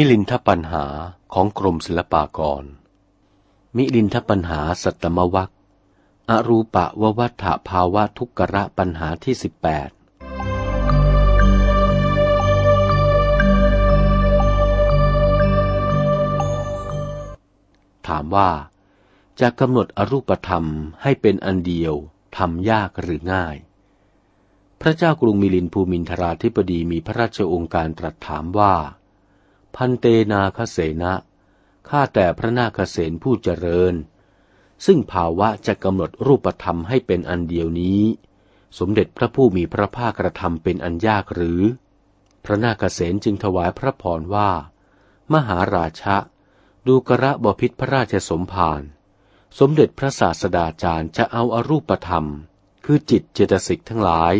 มิลินทปัญหาของกรมศิลปากร มิลินทปัญหาสัตมวัคอรูปะววัฏฐภาวะทุกกระปัญหาที่สิบแปดถามว่า จะกำหนดอรูปธรรมให้เป็นอันเดียวทำยากหรือง่าย พระเจ้ากรุงมิลินภูมินทราธิปดีมีพระราชองค์การตรัสถามว่า พันเตนาคเสนะข้าแต่พระนาคเสนผู้เจริญ ซึ่งภาวะจะกำหนดรูปธรรมให้เป็นอันเดียวนี้ สมเด็จพระผู้มีพระภาคกระทำเป็นอันยากหรือ พระนาคเสนจึงถวายพระพรว่า มหาราชะ ดูกระบพิษพระราชสมภารสมเด็จพระศาสดาจารย์จะเอาอารูปธรรม คือจิตเจตสิกทั้งหลาย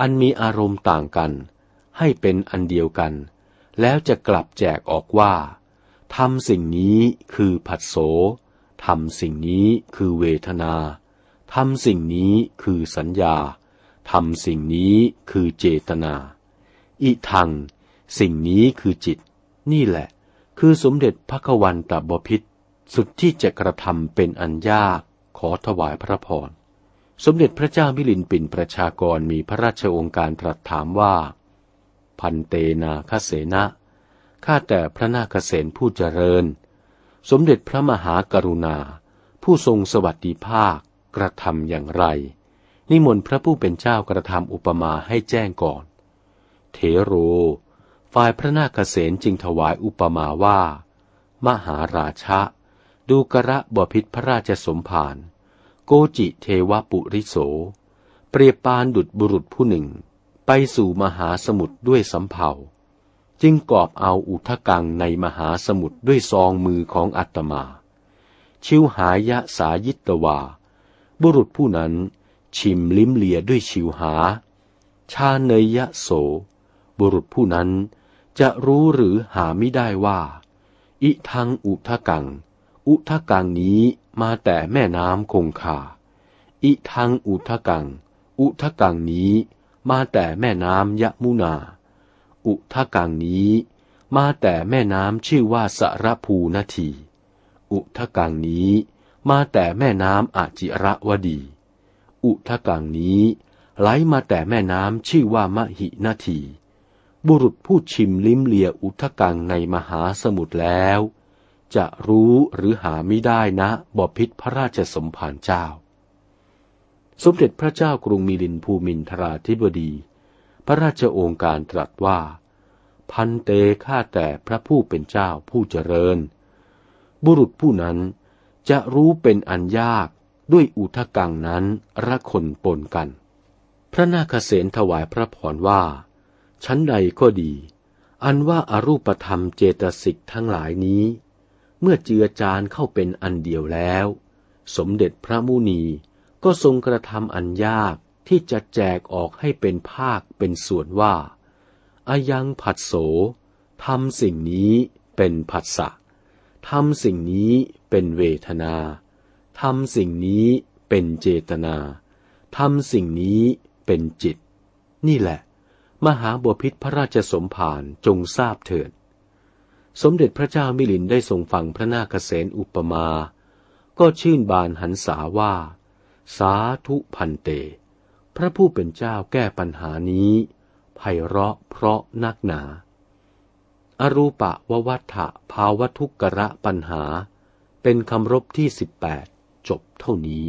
อันมีอารมณ์ต่างกัน ให้เป็นอันเดียวกัน แล้วจะกลับแจกออกว่าทำสิ่งนี้คือผัสโสทำสิ่งนี้คือเวทนาทำสิ่งนี้คือสัญญาทำสิ่งนี้คือเจตนาอิทัง สิ่งนี้คือจิต นี่แหละ คือสมเด็จพระกวันตบพิษสุดที่จะกระทำเป็นอันยากขอถวายพระพร สมเด็จพระเจ้ามิลินปินประชากรมีพระราชองค์การตรัสถามว่า พันเตนาคเสนะข้าแต่พระนาคเษนผู้เจริญ สมเด็จพระมหากรุณา ผู้ทรงสวัสดิภาคกระทำอย่างไร นิมนต์พระผู้เป็นเจ้ากระทำอุปมาให้แจ้งก่อน เทโร ฝ่ายพระนาคเษนจึงถวายอุปมาว่า มหาราชะ ดูกระบพิษพระราชสมภารโกจิเทวปุริโส เปรียบปานดุดบุรุษผู้หนึ่ง ไปสู่มหาสมุทรด้วยสำเภาจึงกอบเอาอุทกังในมหาสมุทรด้วยซองมือของอัตมา ชิวหายะสายิตวา บุรุษผู้นั้นชิมลิ้มเลียด้วยชิวหา ชาเนยะโส บุรุษผู้นั้นจะรู้หรือหาไม่ได้ว่า อิทังอุทกัง อุทกังนี้มาแต่แม่น้ำคงคา อิทังอุทกัง อุทกังนี้ มาแต่แม่น้ำยะมุนา อุทกังนี้ มาแต่แม่น้ำชื่อว่าสรภูนาที อุทกังนี้ มาแต่แม่น้ำอาจิระวดี อุทกังนี้ ไหลมาแต่แม่น้ำชื่อว่ามหินาที บุรุษผู้ชิมลิ้มเลียอุทกังในมหาสมุทรแล้ว จะรู้หรือหาไม่ได้นะบพิษพระราชสมภารเจ้า สมเด็จพระเจ้ากรุงมิลินภูมินทราธิบดี พระราชโอการตรัสว่า พันเตฆ่าแต่พระผู้เป็นเจ้าผู้เจริญ บุรุษผู้นั้นจะรู้เป็นอันยากด้วยอุทกังนั้นระคนปนกัน พระนาคเษนถวายพระพรว่า ชั้นใดก็ดี อันว่าอารูปธรรมเจตสิกทั้งหลายนี้ เมื่อเจือจานเข้าเป็นอันเดียวแล้ว สมเด็จพระมุนี ก็ทรงกระทำอันยากที่จะแจกออกให้เป็นภาคเป็นส่วนว่า อายังผัสโสทำสิ่งนี้เป็นผัสสะทำสิ่งนี้เป็นเวทนาทำสิ่งนี้เป็นเจตนาทำสิ่งนี้เป็นจิต นี่แหละ มหาบพิษพระราชสมภารจงทราบเถิด สมเด็จพระเจ้ามิลินได้ทรงฟังพระนาคเษนอุปมา ก็ชื่นบานหันษาว่า สาธุพันเต พระผู้เป็นเจ้าแก้ปัญหานี้ไพเราะเพราะนักหนา อรูปะววัฏฐะภาวทุกกระปัญหา เป็นคำรบที่สิบแปดจบเท่านี้